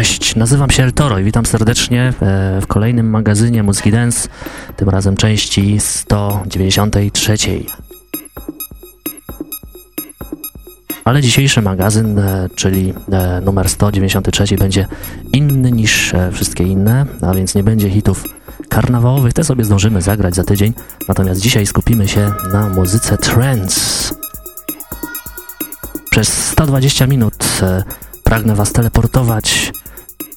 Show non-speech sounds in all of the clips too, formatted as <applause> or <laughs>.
Cześć, nazywam się El Toro i witam serdecznie e, w kolejnym magazynie Muzyki Dance, tym razem części 193. Ale dzisiejszy magazyn, e, czyli e, numer 193 będzie inny niż wszystkie inne, a więc nie będzie hitów karnawałowych, te sobie zdążymy zagrać za tydzień, natomiast dzisiaj skupimy się na muzyce trance. Przez 120 minut pragnę Was teleportować,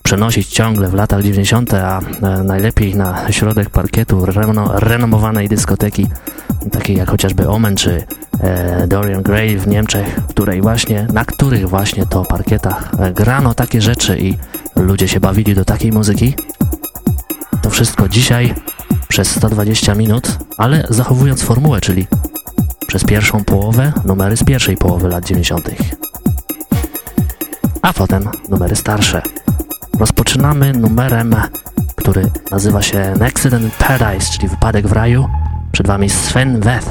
przenosić ciągle w latach 90., a e, najlepiej na środek parkietu reno, renomowanej dyskoteki, takiej jak chociażby Omen czy e, Dorian Gray w Niemczech, której właśnie, na których właśnie to parkietach e, grano takie rzeczy i ludzie się bawili do takiej muzyki. To wszystko dzisiaj przez 120 minut, ale zachowując formułę, czyli przez pierwszą połowę numery z pierwszej połowy lat 90 a potem numery starsze. Rozpoczynamy numerem, który nazywa się An Accident in Paradise, czyli Wypadek w raju. Przed Wami Sven Weth.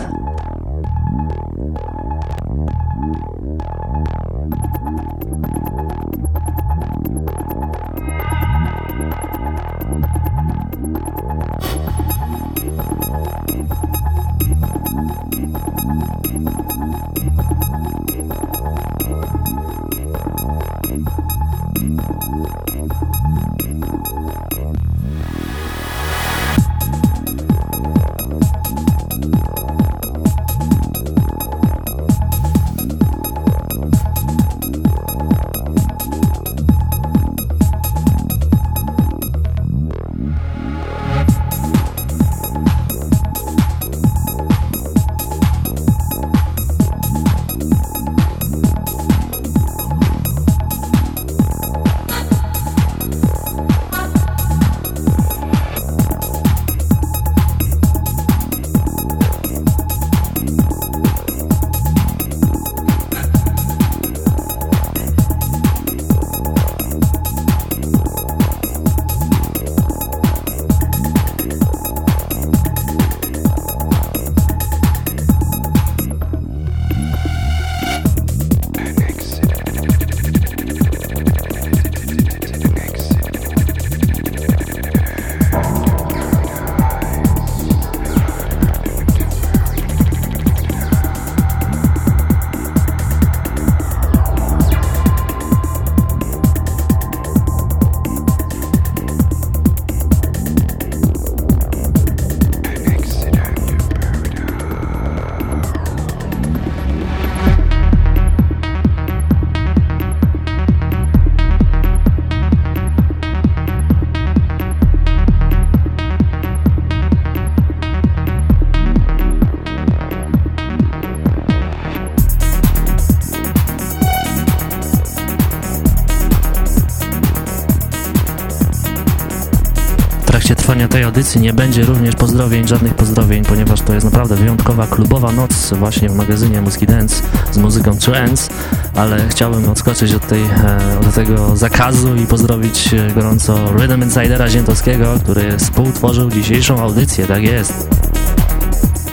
Audycji nie będzie również pozdrowień, żadnych pozdrowień, ponieważ to jest naprawdę wyjątkowa klubowa noc właśnie w magazynie Muzyki Dance z muzyką trance, ale chciałbym odskoczyć od, tej, e, od tego zakazu i pozdrowić e, gorąco Rhythm Insidera Ziętowskiego, który współtworzył dzisiejszą audycję, tak jest.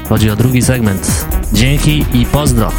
Chodzi o drugi segment. Dzięki i pozdro!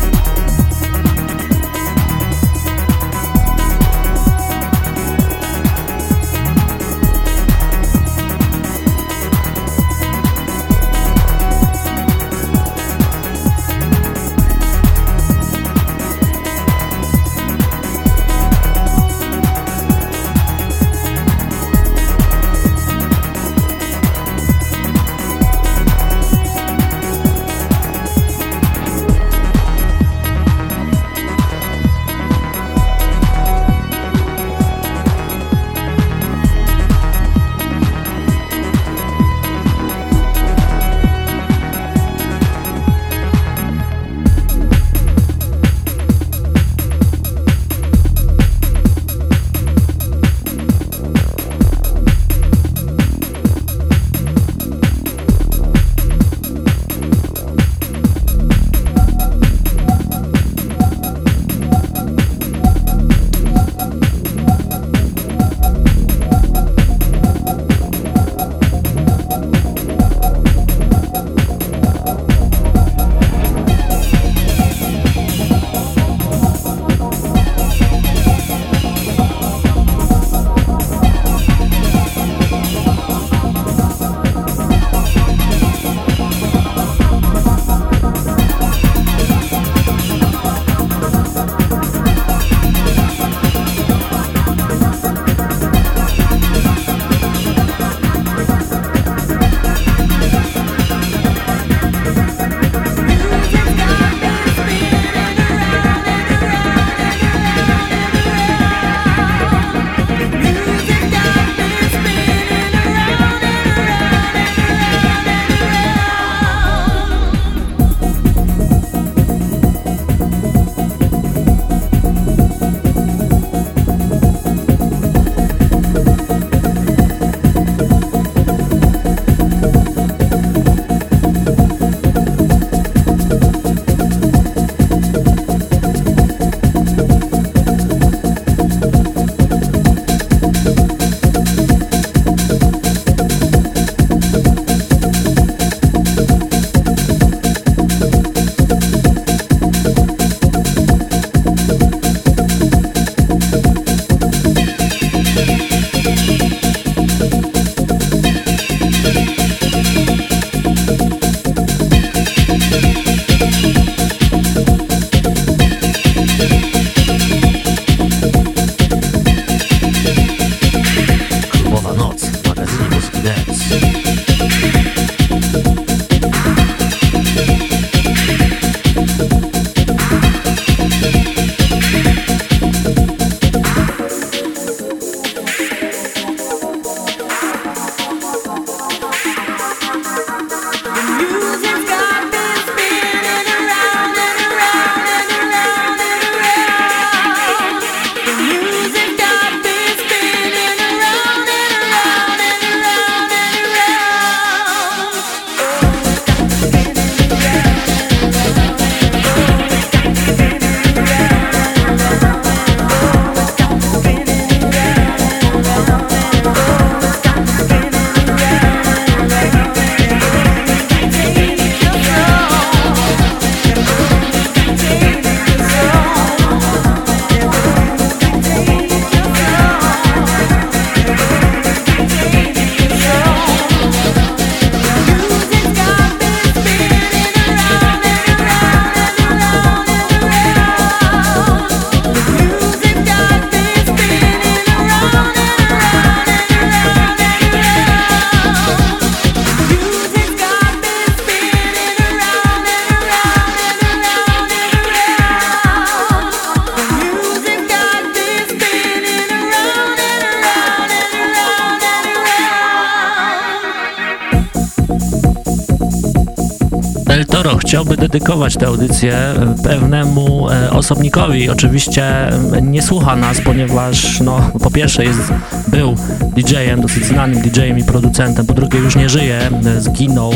Dedykować tę audycję e, pewnemu e, osobnikowi. Oczywiście e, nie słucha nas, ponieważ no, po pierwsze jest, był DJ-em, dosyć znanym DJ-em i producentem, po drugie już nie żyje, zginął,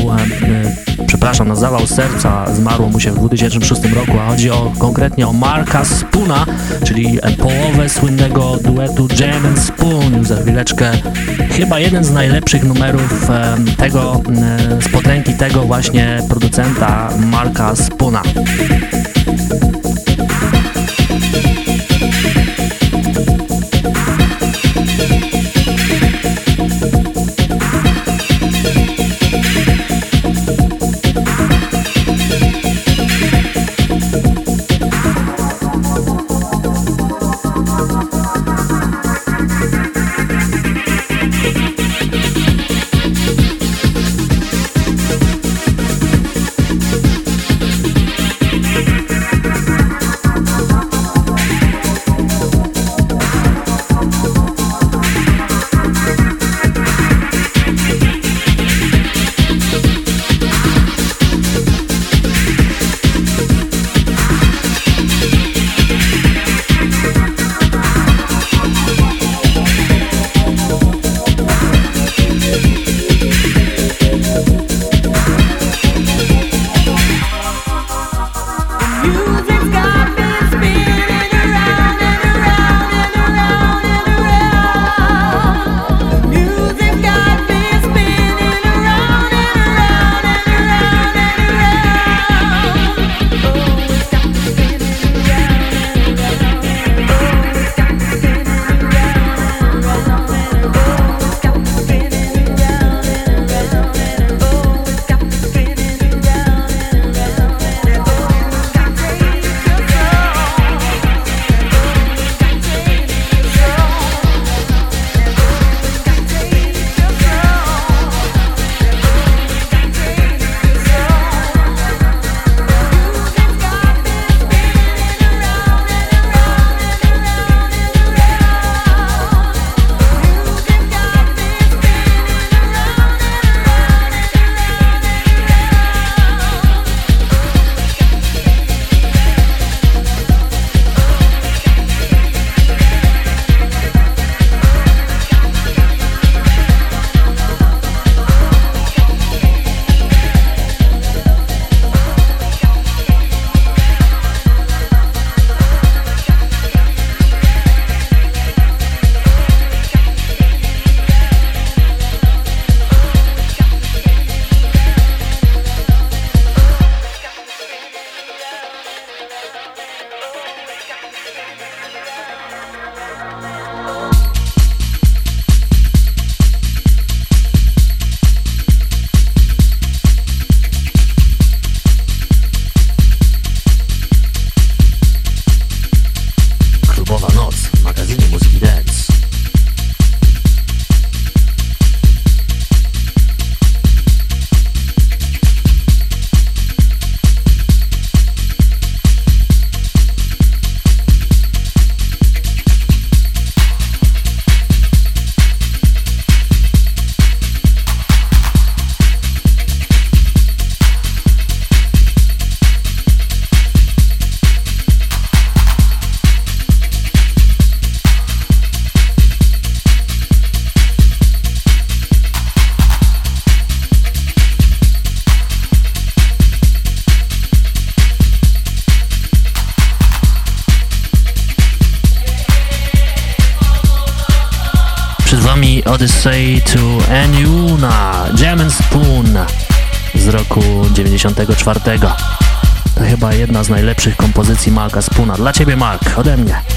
przepraszam, na zawał serca, zmarło mu się w 2006 roku, a chodzi o, konkretnie o Marka Spuna, czyli połowę słynnego duetu Jam Spoon. Za chwileczkę chyba jeden z najlepszych numerów tego, z potęgi tego właśnie producenta Marka Spuna. 94. To chyba jedna z najlepszych kompozycji Marka Spoona. Dla Ciebie Mark, ode mnie.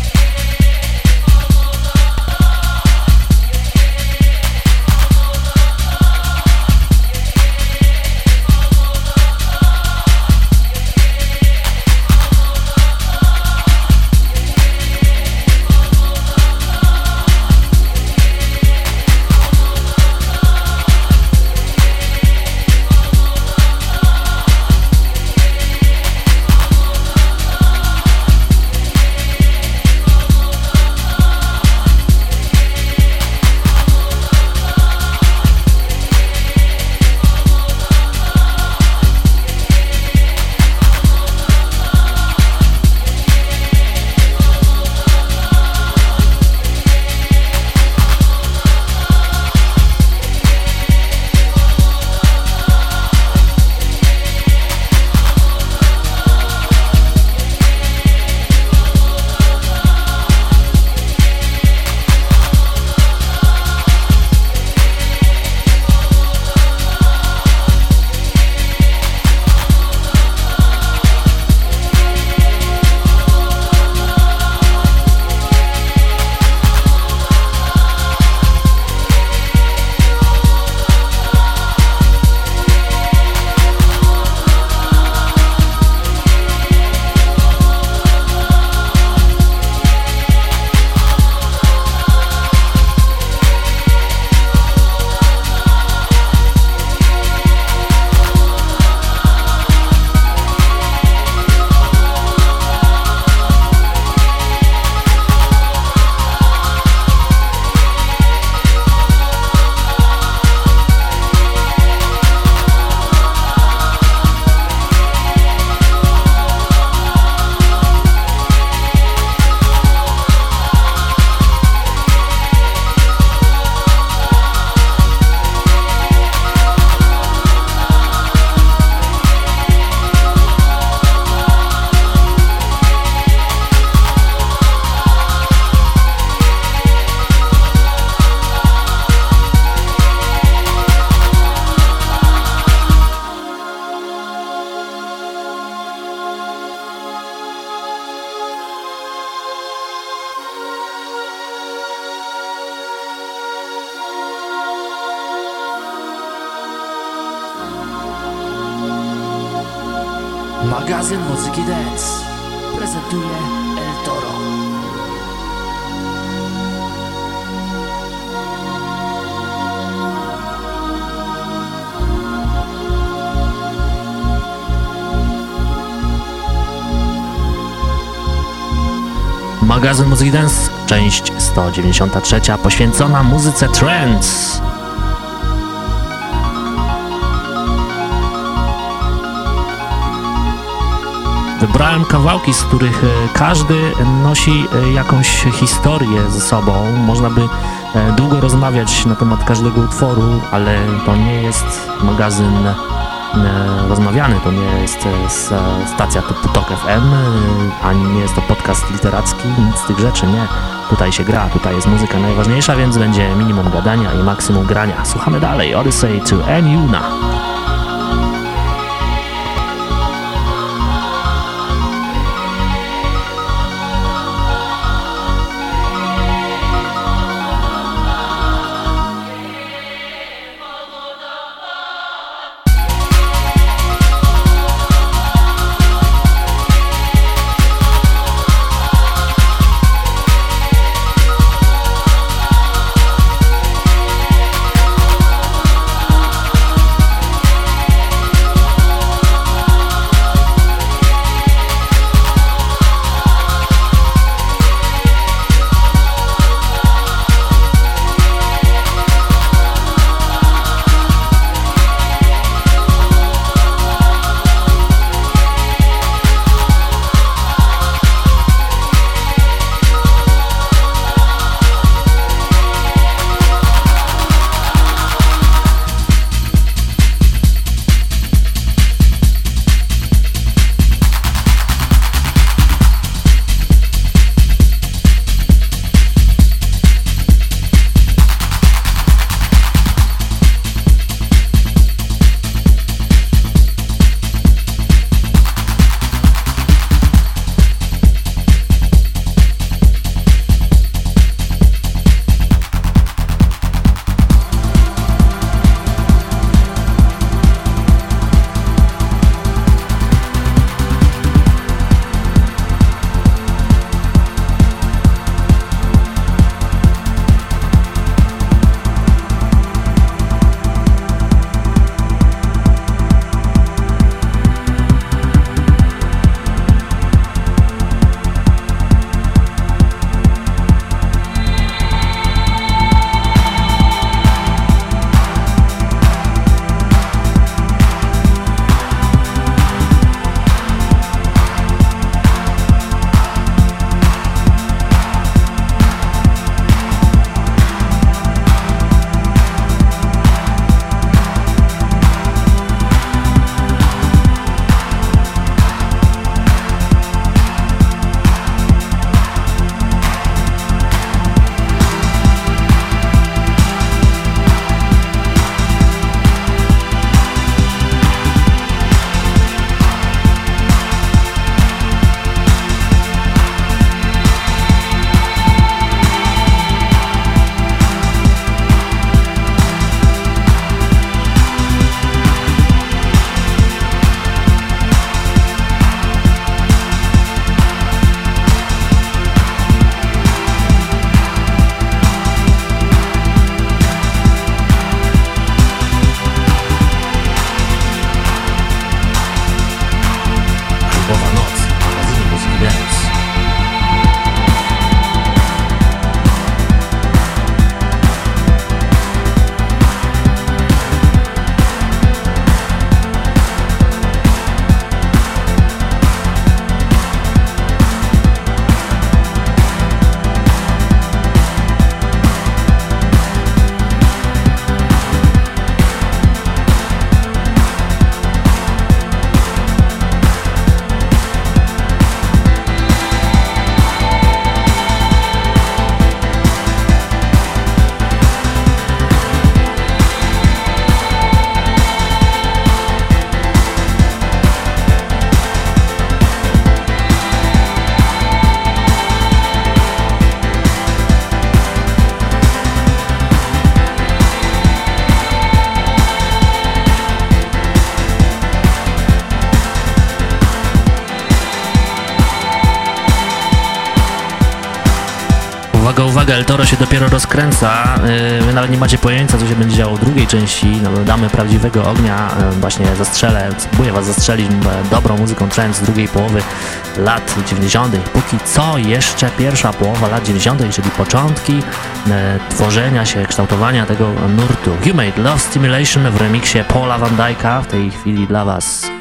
Magazyn Muzyki Dance, część 193, poświęcona muzyce trance. Wybrałem kawałki, z których e, każdy nosi e, jakąś historię ze sobą. Można by e, długo rozmawiać na temat każdego utworu, ale to nie jest magazyn rozmawiany. To nie jest stacja typu TOK FM, ani nie jest to podcast literacki, nic z tych rzeczy, nie. Tutaj się gra, tutaj jest muzyka najważniejsza, więc będzie minimum gadania i maksimum grania. Słuchamy dalej. Odyssey to Eniuna. Del Toro się dopiero rozkręca. Y, wy nawet nie macie pojęcia, co się będzie działo w drugiej części. No, damy prawdziwego ognia. Y, właśnie zastrzelę, spróbuję was zastrzelić dobrą muzyką trance z drugiej połowy lat 90. Póki co jeszcze pierwsza połowa lat 90., czyli początki y, tworzenia się, kształtowania tego nurtu. Humate Love Stimulation w remiksie Paula Van Dyka w tej chwili dla was.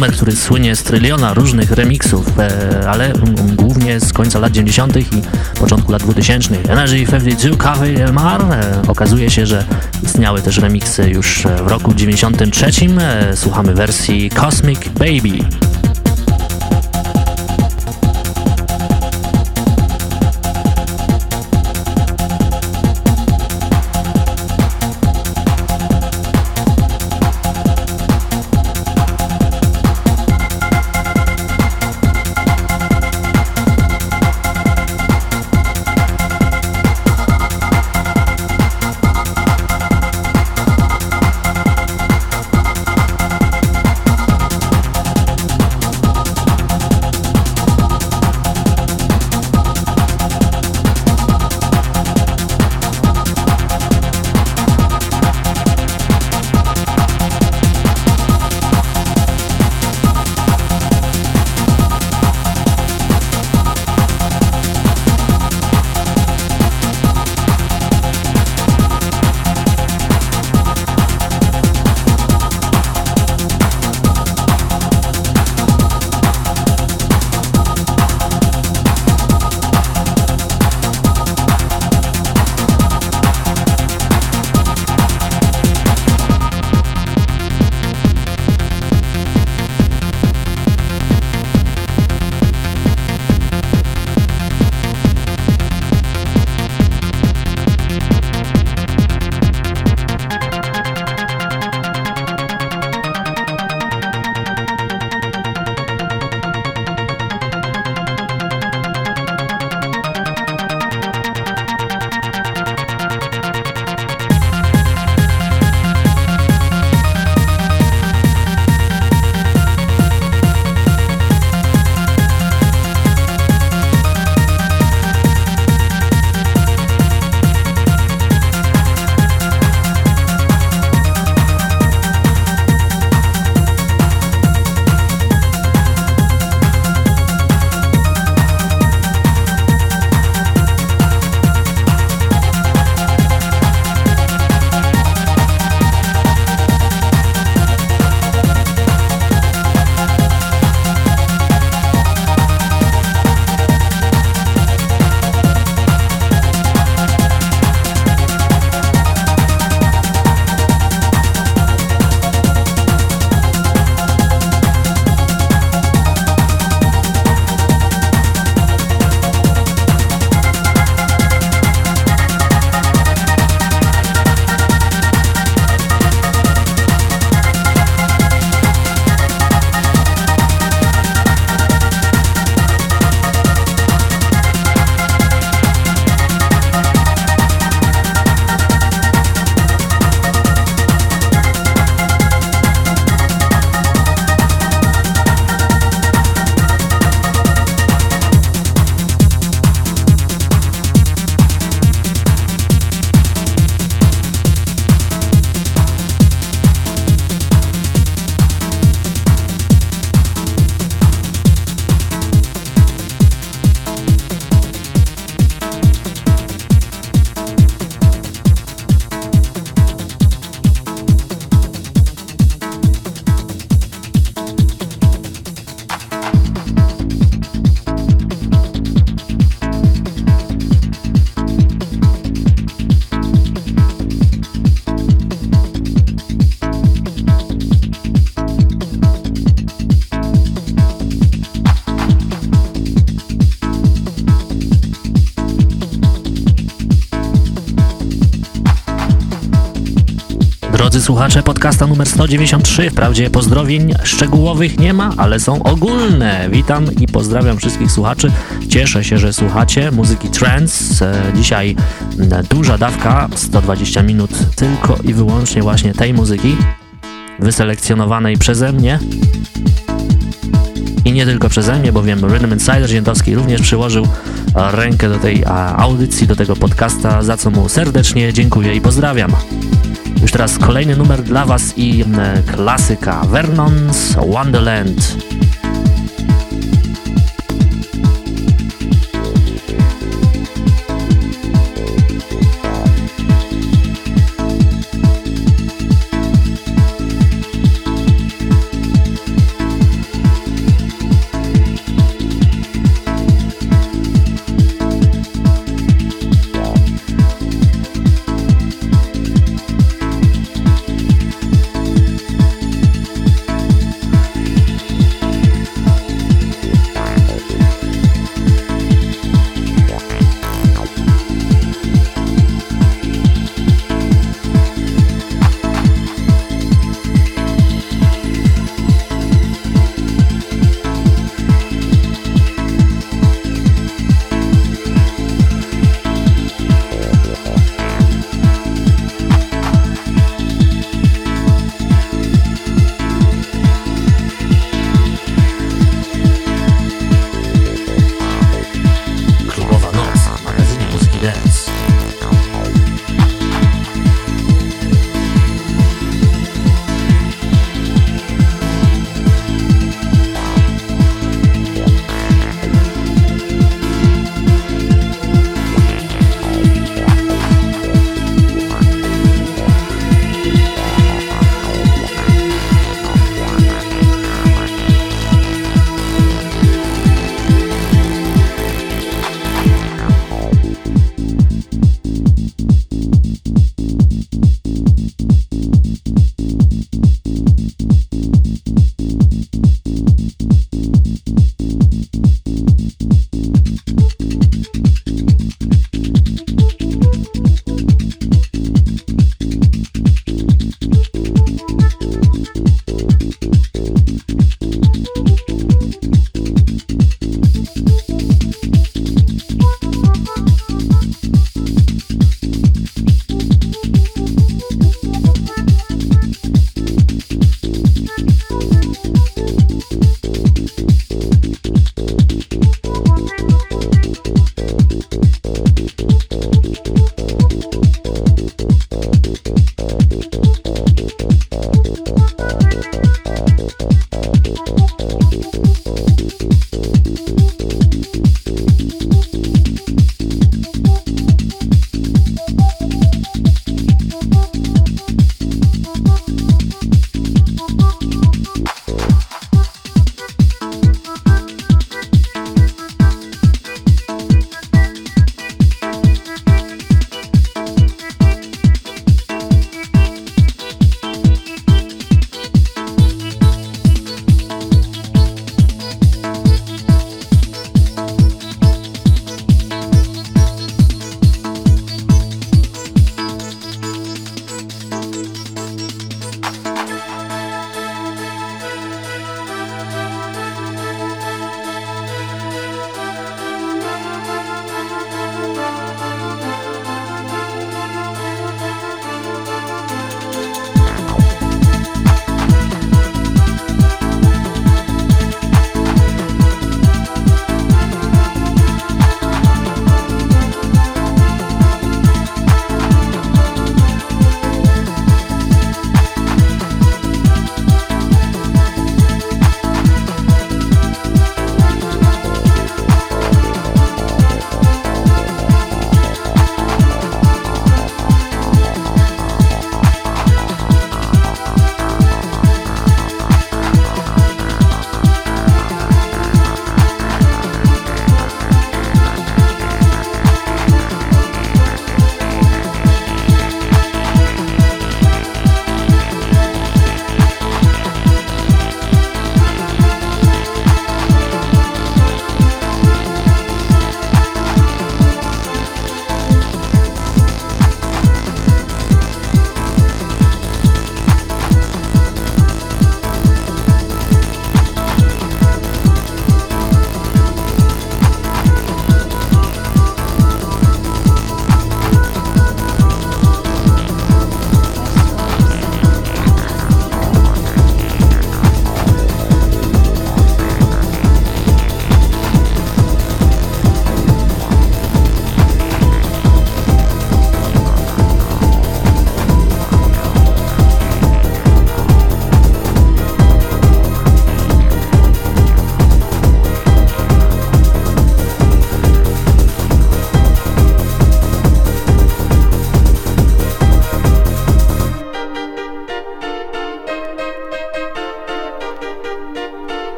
Numer, który słynie z tryliona różnych remixów, e, ale głównie z końca lat 90. i początku lat 2000. Energy 52 Cafe. E, okazuje się, że istniały też remiksy już w roku 93. E, słuchamy wersji Cosmic Baby. Słuchacze, podcasta numer 193. Wprawdzie pozdrowień szczegółowych nie ma, ale są ogólne. Witam i pozdrawiam wszystkich słuchaczy. Cieszę się, że słuchacie muzyki trance. E, dzisiaj duża dawka, 120 minut tylko i wyłącznie właśnie tej muzyki, wyselekcjonowanej przeze mnie. I nie tylko przeze mnie, bowiem Rhythm Insider Ziętowski również przyłożył rękę do tej audycji, do tego podcasta, za co mu serdecznie dziękuję i pozdrawiam. Już teraz kolejny numer dla Was i mm, klasyka Vernon's Wonderland.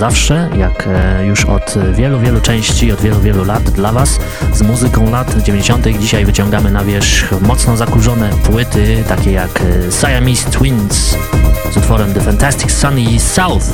Zawsze, jak e, już od wielu, wielu części, od wielu, wielu lat dla Was z muzyką lat 90. Dzisiaj wyciągamy na wierzch mocno zakurzone płyty, takie jak e, Siamese Twins z utworem The Fantastic Sunny South.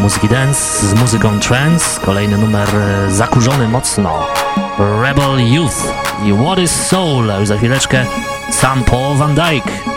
Muzyki Dance z muzyką trance. Kolejny numer e, zakurzony mocno. Rebel Youth i What is Soul. Już za chwileczkę sam Paul Van Dyke.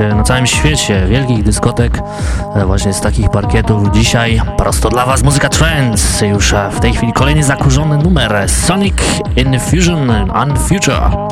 Na całym świecie, wielkich dyskotek, e, właśnie z takich parkietów. Dzisiaj prosto dla Was muzyka trance, już e, w tej chwili kolejny zakurzony numer Sonic Infusion and Future.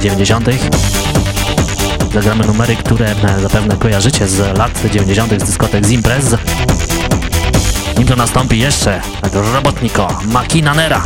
90. Zagramy numery, które zapewne kojarzycie z lat 90. z dyskotek z imprez. Nim to nastąpi jeszcze robotniko Makina Nera.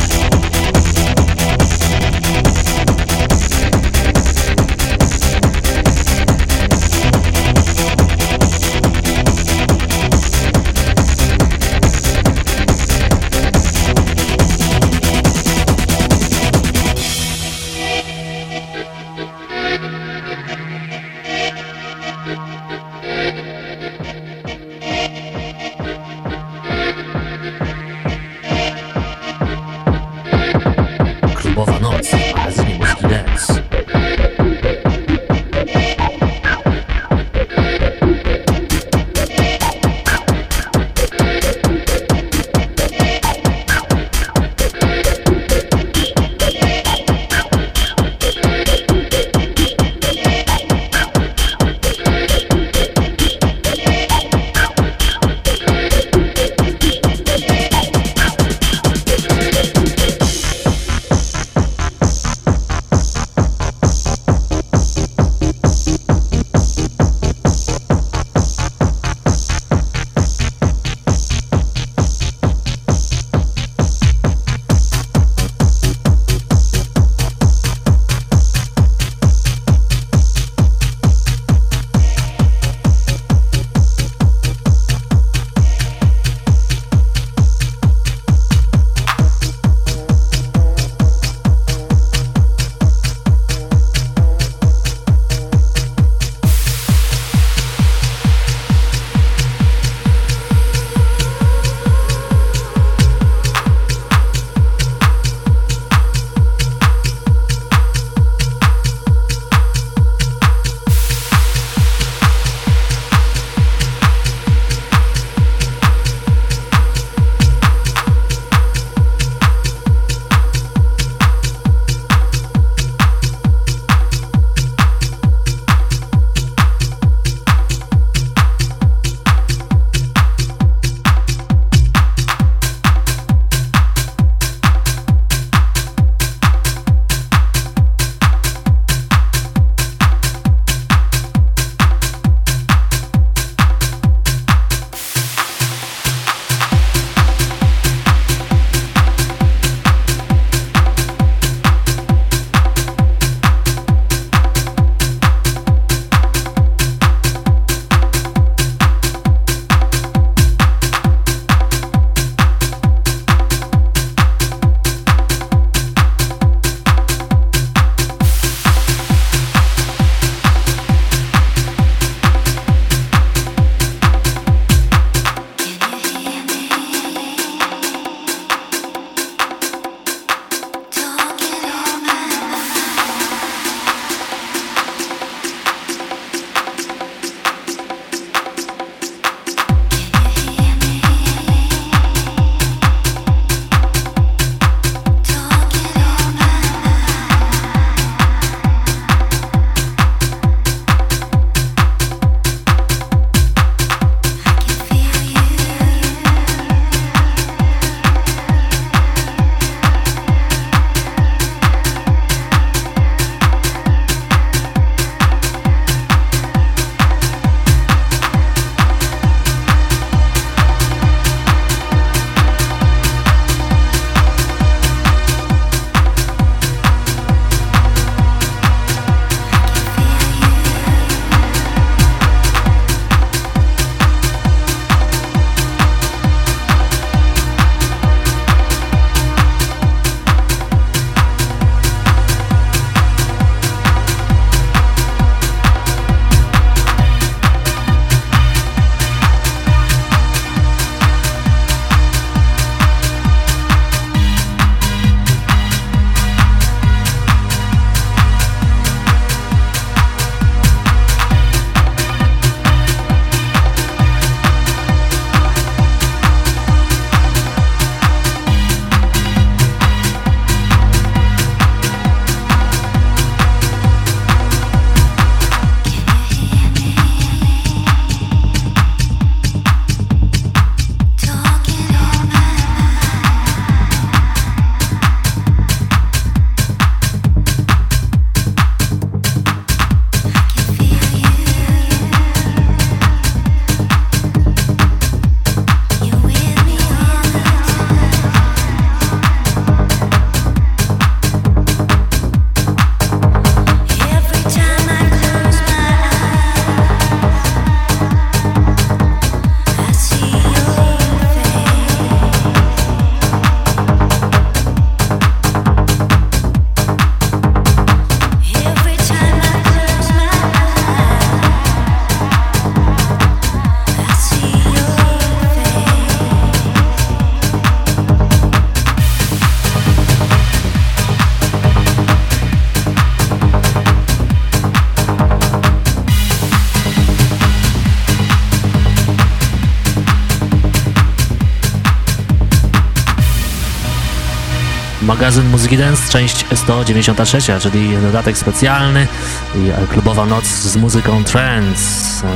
Magazyn Muzyki Dance, część 193, czyli dodatek specjalny i klubowa noc z muzyką trance.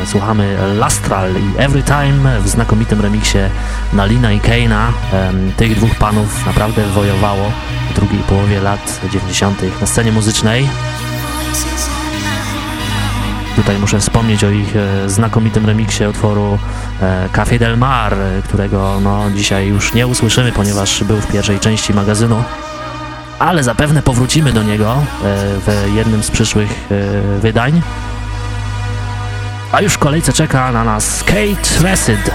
Słuchamy Lastral i Every Time w znakomitym remiksie Nalina i Keina. Tych dwóch panów naprawdę wojowało w drugiej połowie lat 90. na scenie muzycznej. Tutaj muszę wspomnieć o ich e, znakomitym remiksie utworu e, Café del Mar, którego no, dzisiaj już nie usłyszymy, ponieważ był w pierwszej części magazynu, ale zapewne powrócimy do niego e, w jednym z przyszłych wydań. A już w kolejce czeka na nas Kate Resid.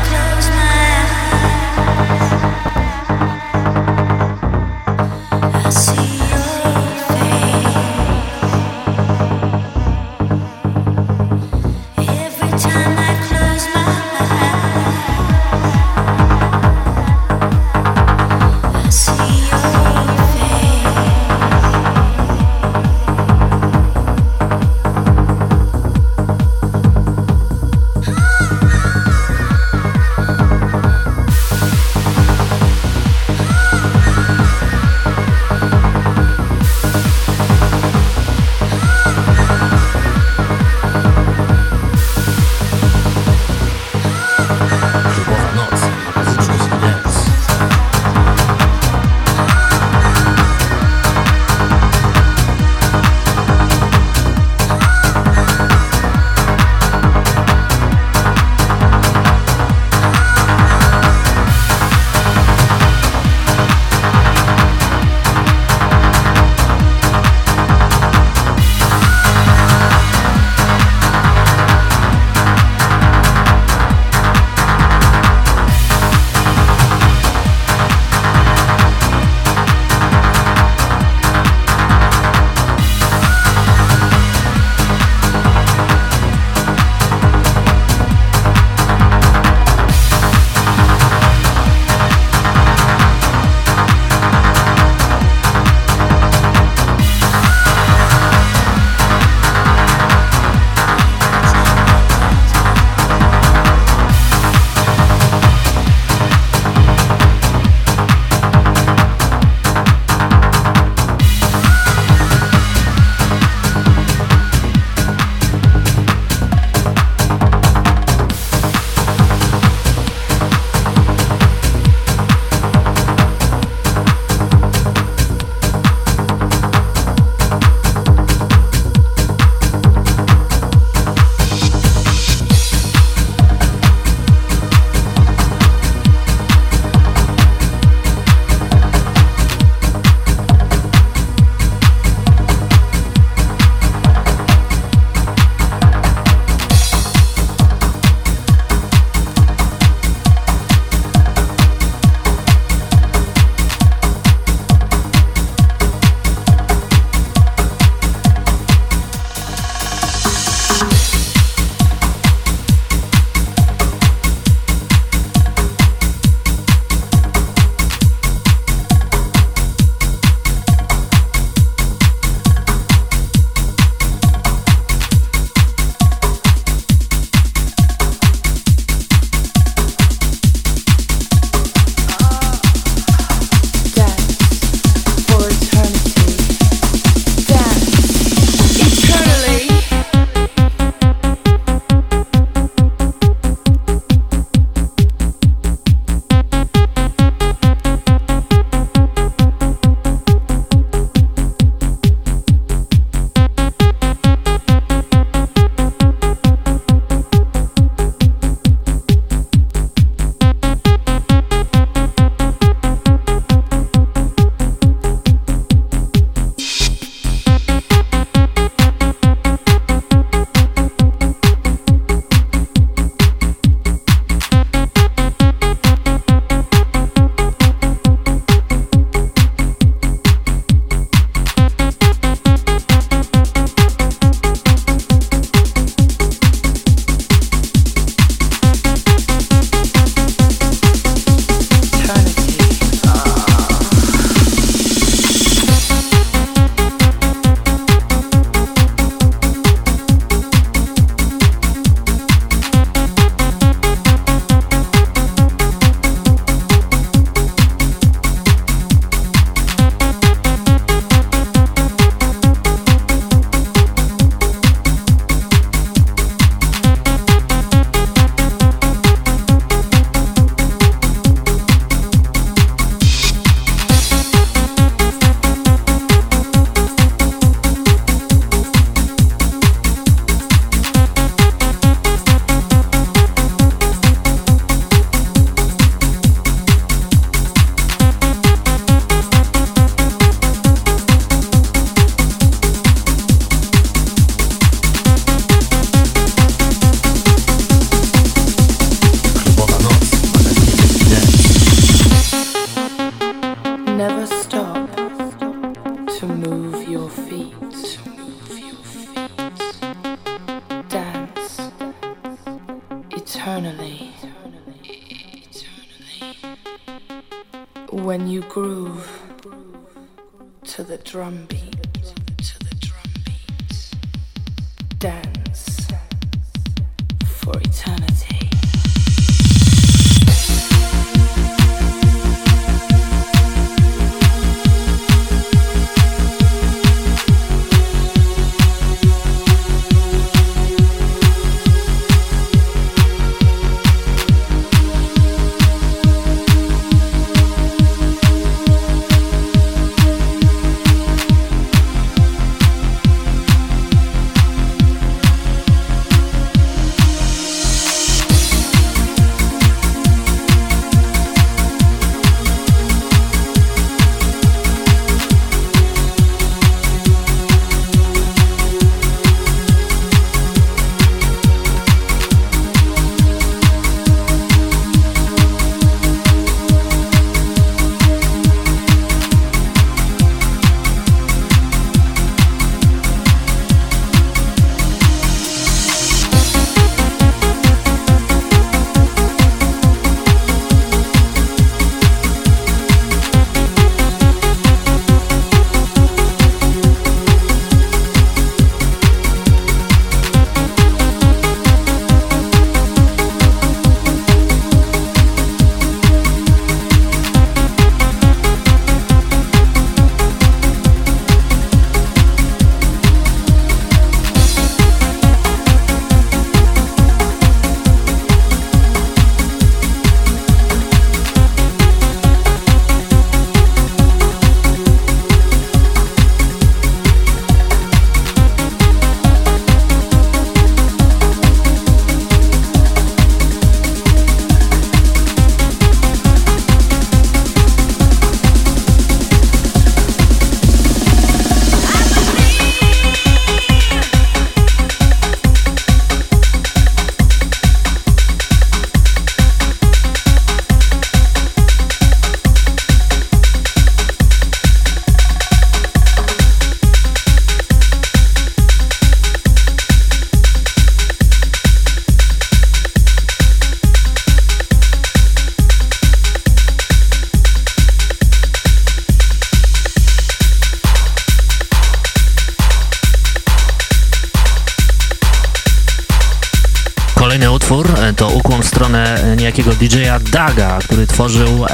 Daga, który tworzył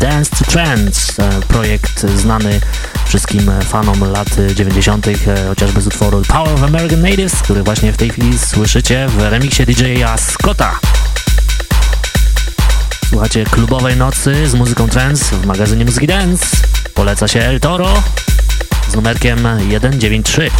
Dance to Trance, e, projekt znany wszystkim fanom lat 90., e, chociażby z utworu Power of American Natives, który właśnie w tej chwili słyszycie w remiksie DJ-a Scotta. Słuchacie klubowej nocy z muzyką trance w magazynie Muzyki Dance. Poleca się El Toro z numerkiem 193.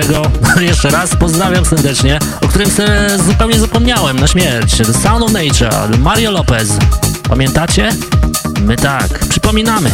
którego <laughs> jeszcze raz pozdrawiam serdecznie, o którym zupełnie zapomniałem na śmierć. The Sound of Nature, Mario Lopez. Pamiętacie? My tak, przypominamy.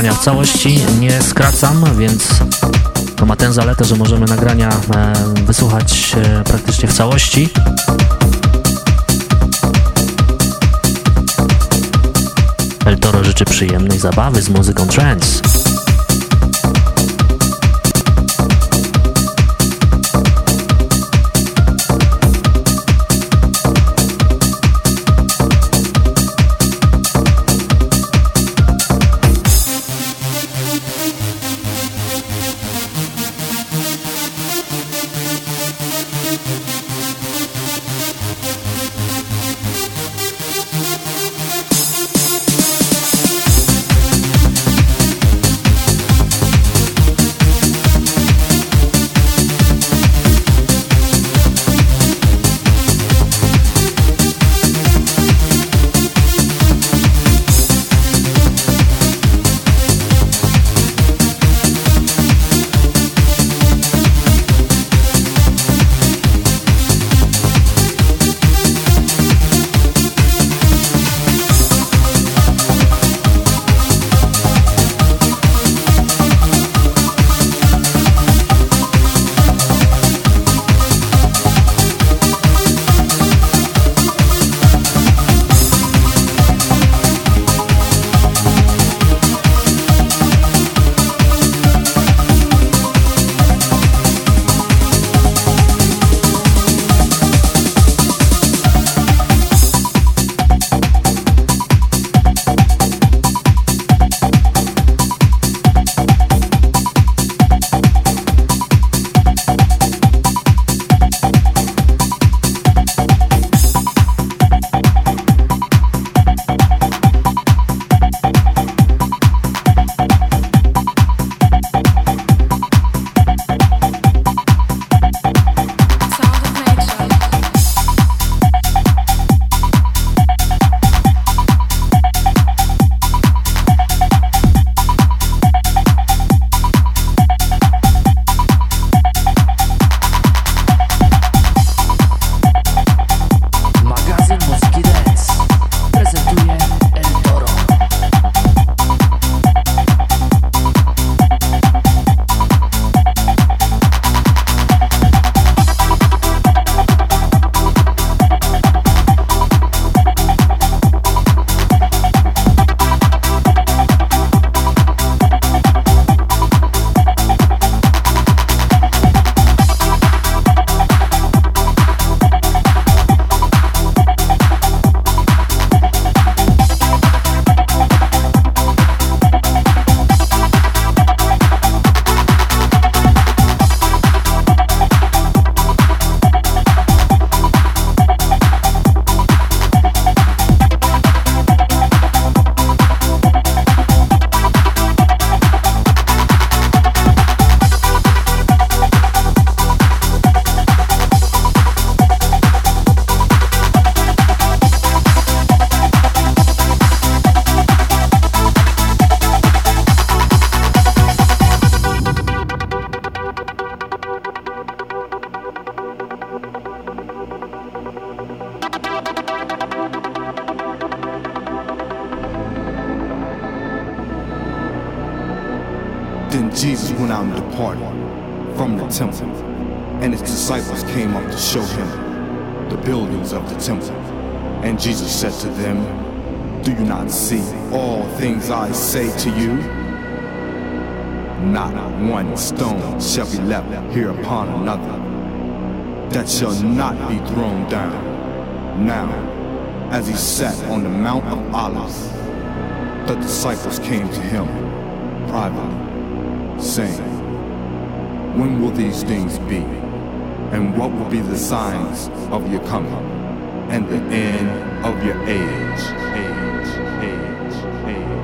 Nagrania w całości, nie skracam, więc to ma tę zaletę, że możemy nagrania e, wysłuchać e, praktycznie w całości. El Toro życzy przyjemnej zabawy z muzyką trance. Will these things be? And what will be the signs of your coming and the end of your age? Tak,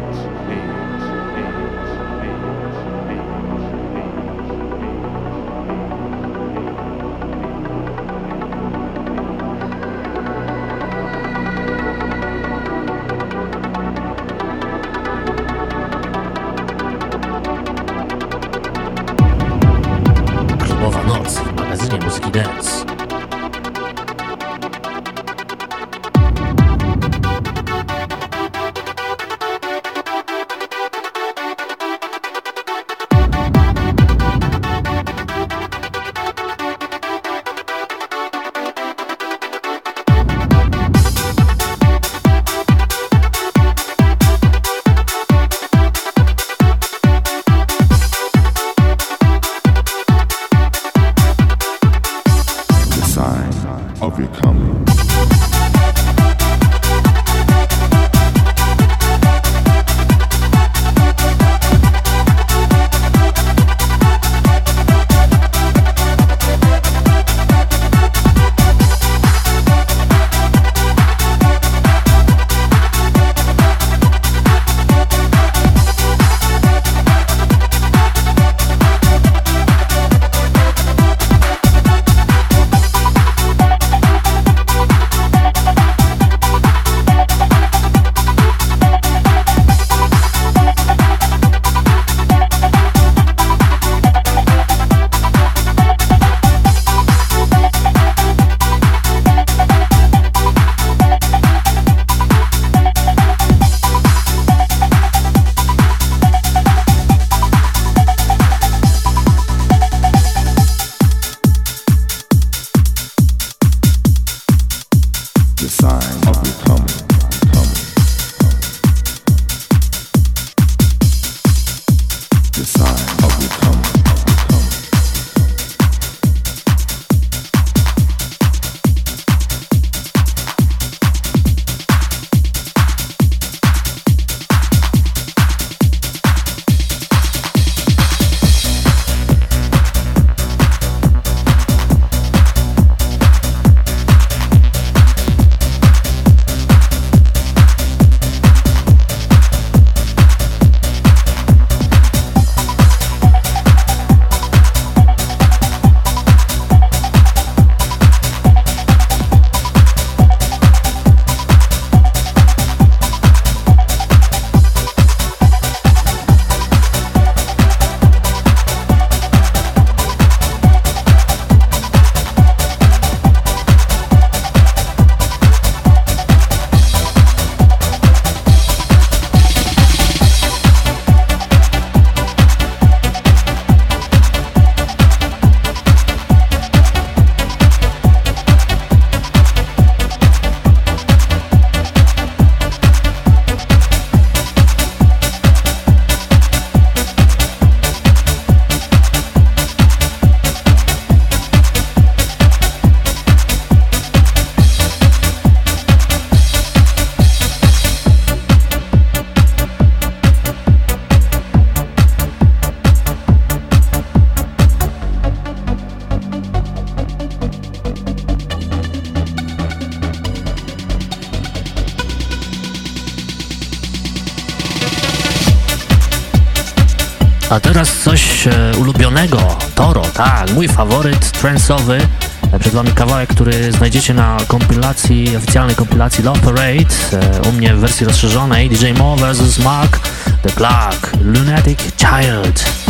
mój faworyt trance'owy. Przed Wami kawałek, który znajdziecie na kompilacji, oficjalnej kompilacji Love Parade, e, u mnie w wersji rozszerzonej DJ Mo vs Mark The Black Lunatic Child.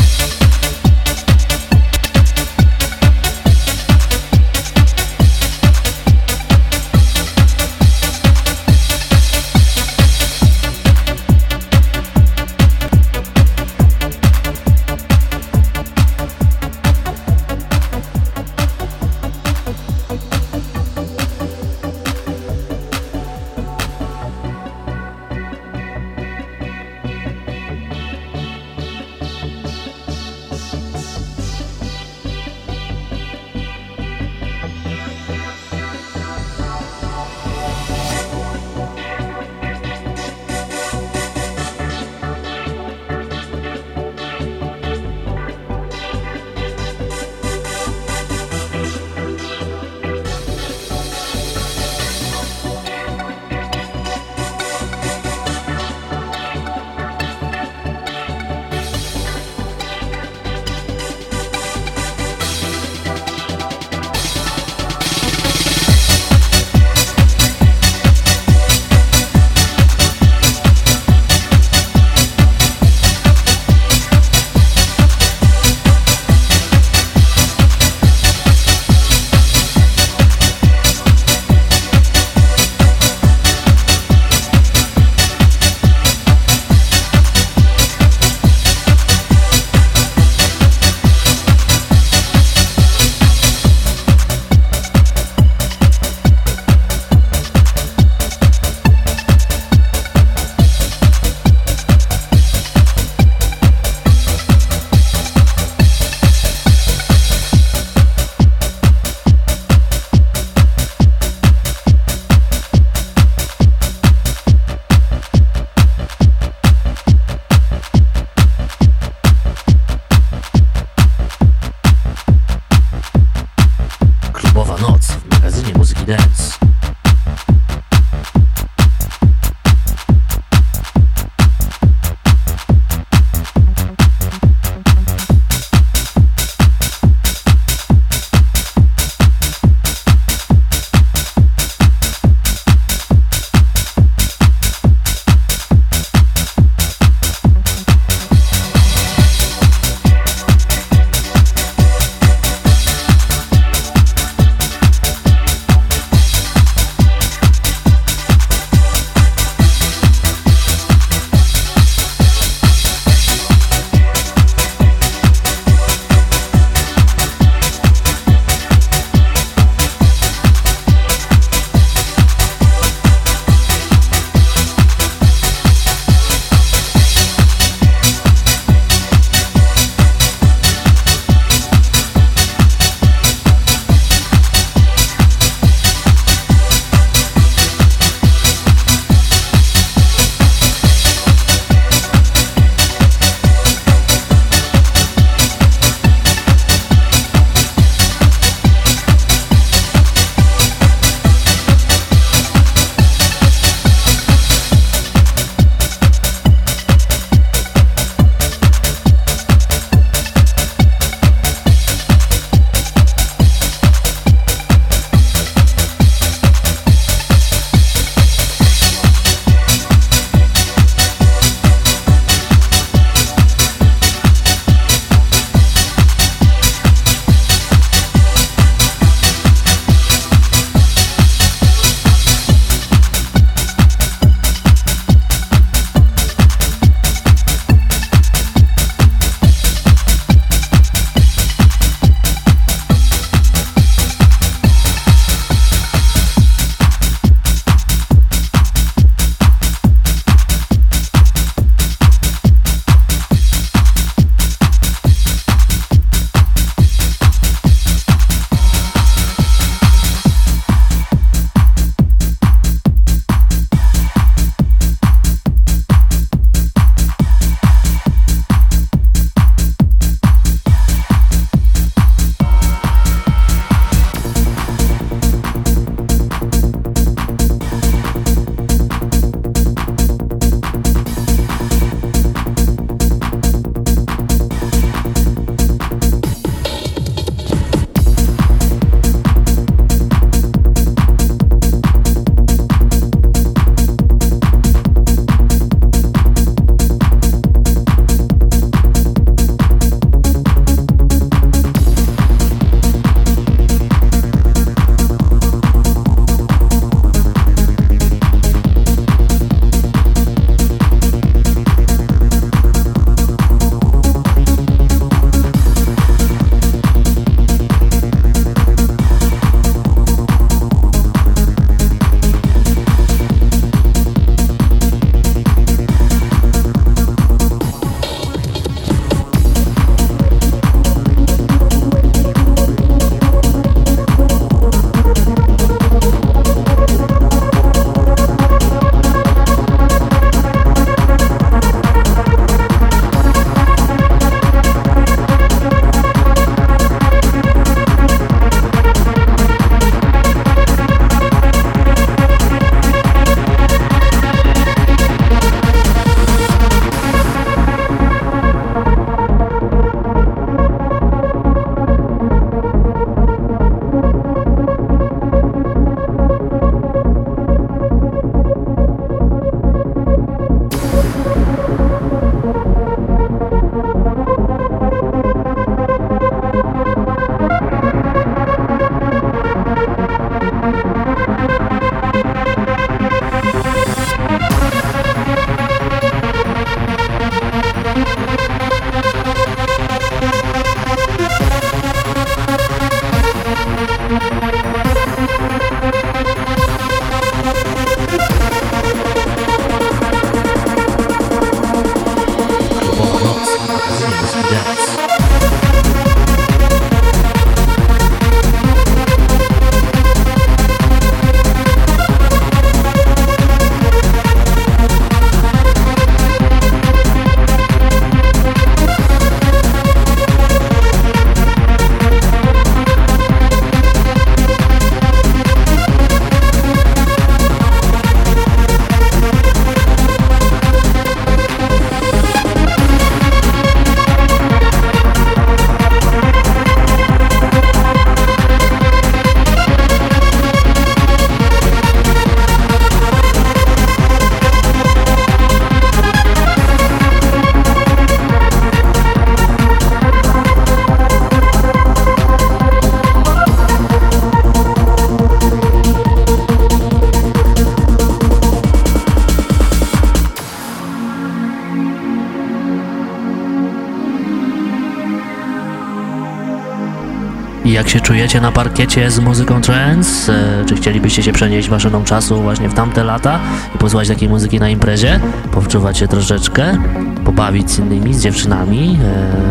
Jak się czujecie na parkiecie z muzyką trance? E, czy chcielibyście się przenieść maszyną czasu właśnie w tamte lata i posłuchać takiej muzyki na imprezie? Powczuwać się troszeczkę? Pobawić z innymi, z dziewczynami?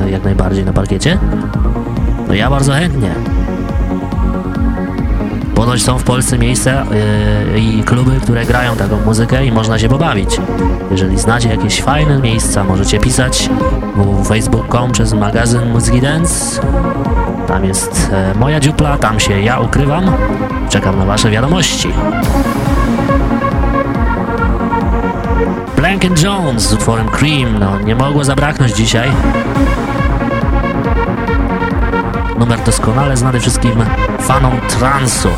E, jak najbardziej na parkiecie? No ja bardzo chętnie. Ponoć są w Polsce miejsca yy, i kluby, które grają taką muzykę i można się pobawić. Jeżeli znacie jakieś fajne miejsca, możecie pisać www.facebook.com przez magazyn Muzyki Dance. Tam jest e, moja dziupla, tam się ja ukrywam. Czekam na wasze wiadomości. Blank Jones z utworem Cream, no nie mogło zabraknąć dzisiaj. Numer doskonale znany wszystkim fanom transu.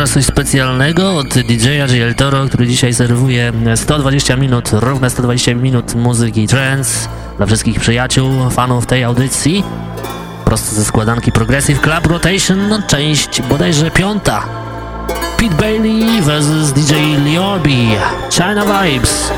Teraz coś specjalnego od DJ-a JL Toro, który dzisiaj serwuje 120 minut, równe 120 minut muzyki trance dla wszystkich przyjaciół, fanów tej audycji. Prosto ze składanki Progressive Club Rotation, część bodajże piąta. Pete Bailey vs DJ Liorbi, China Vibes.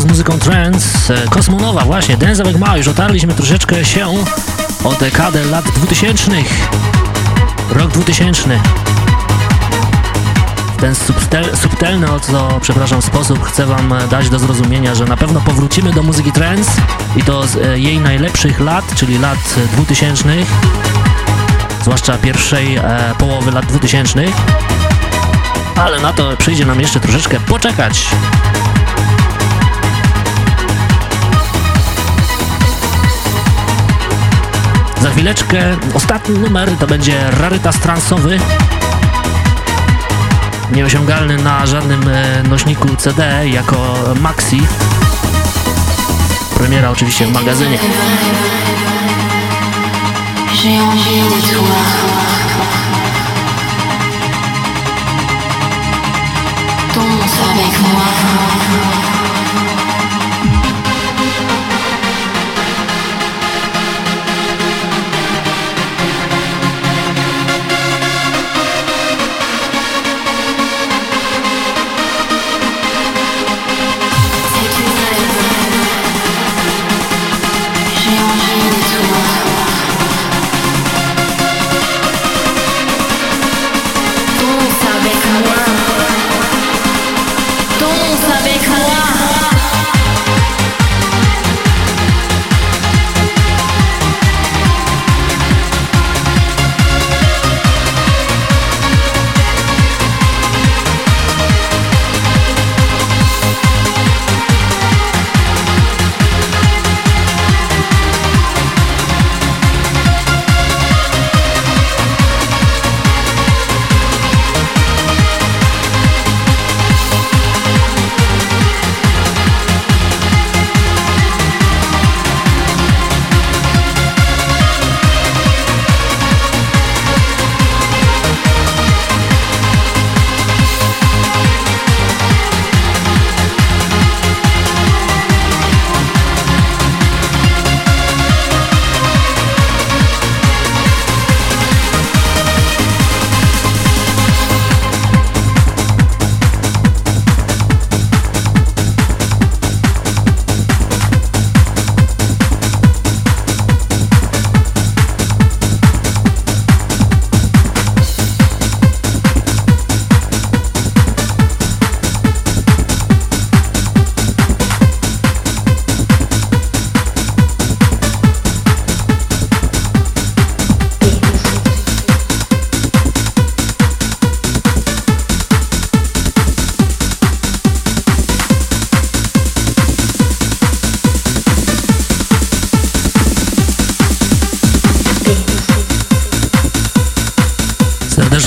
Z muzyką trance. E, kosmonowa właśnie, Dance jak ma, już otarliśmy troszeczkę się o dekadę lat 2000. Rok 2000. W ten subtel, subtelny, o co przepraszam, sposób chcę wam dać do zrozumienia, że na pewno powrócimy do muzyki trance i to z e, jej najlepszych lat, czyli lat 2000 zwłaszcza pierwszej e, połowy lat 2000 ale na to przyjdzie nam jeszcze troszeczkę poczekać. Za chwileczkę ostatni numer to będzie rarytas transowy. Nieosiągalny na żadnym e, nośniku CD jako maxi. Premiera oczywiście w magazynie. Avec moi.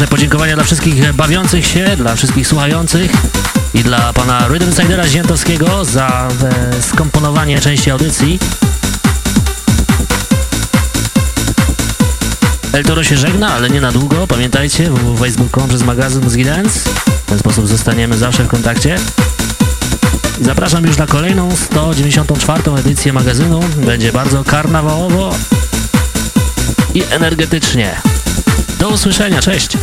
Podziękowania dla wszystkich bawiących się, dla wszystkich słuchających i dla pana Rhythm Insidera Ziętowskiego za e, skomponowanie części audycji. El Toro się żegna, ale nie na długo. Pamiętajcie, www.facebook.com przez magazyn Muzyki Dance. W ten sposób zostaniemy zawsze w kontakcie. Zapraszam już na kolejną 194. edycję magazynu. Będzie bardzo karnawałowo i energetycznie. Do usłyszenia, cześć!